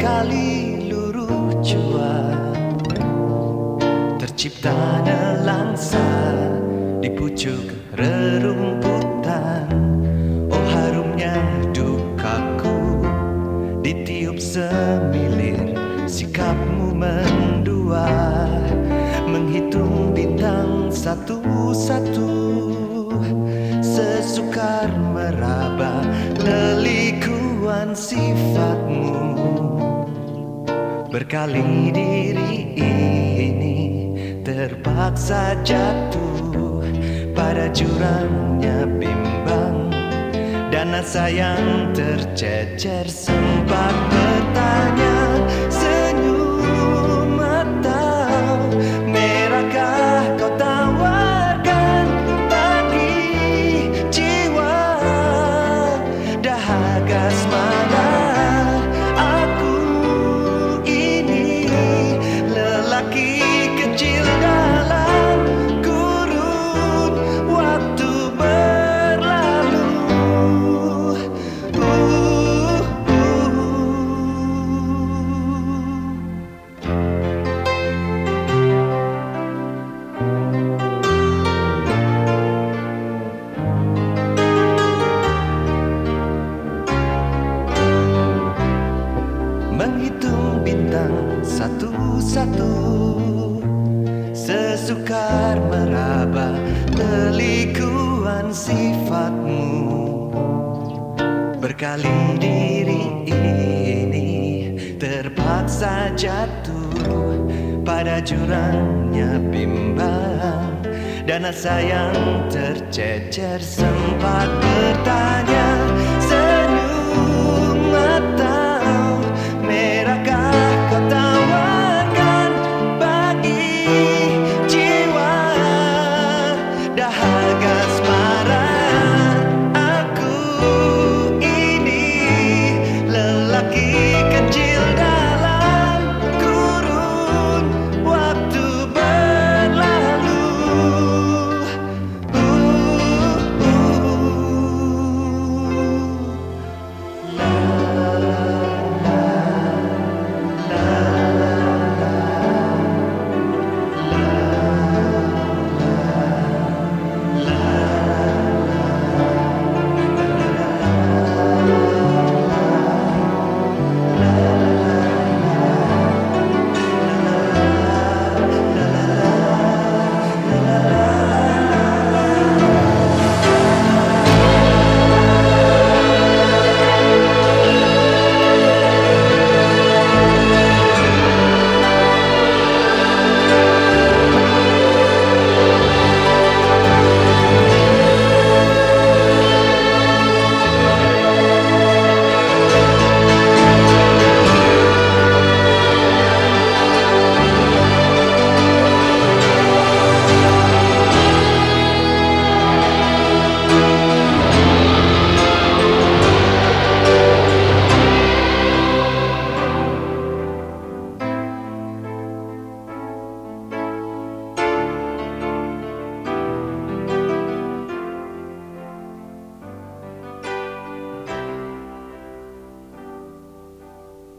kali luruh jua Tercipta nelangsa di pucuk rerumputan. Oh harumnya dukaku ditiup semilir Sikapmu mendua. Menghitung bintang satu-satu Sesukar meraba lelikuan sifatmu Berkali diri ini terpaksa jatuh pada jurangnya bimbang. Dana sayang tercecer sempat bertanya satu-satu Sesukar meraba lelikuan sifatmu. Berkali diri ini terpaksa jatuh Pada jurangnya bimbang. Dana sayang tercecer sempat bertanya